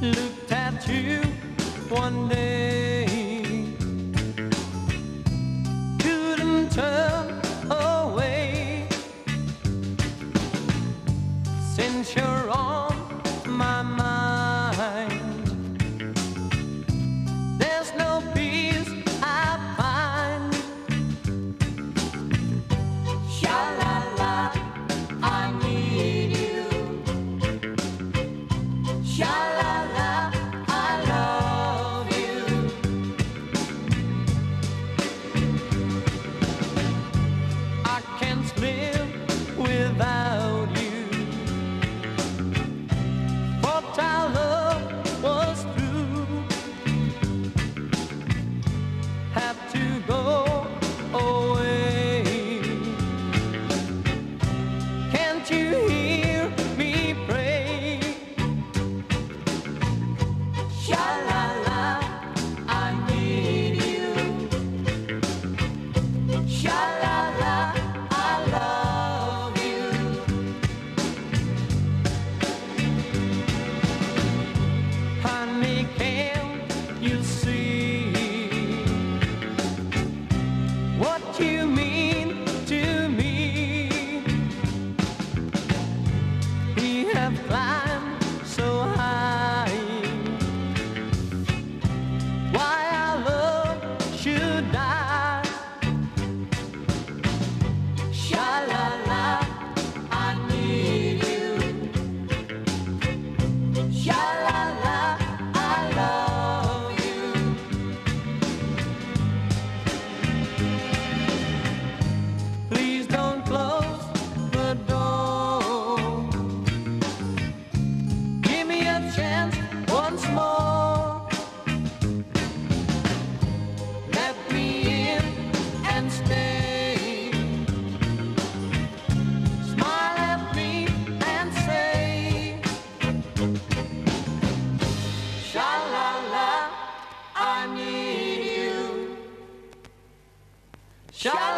Looked at you one day. Shalom!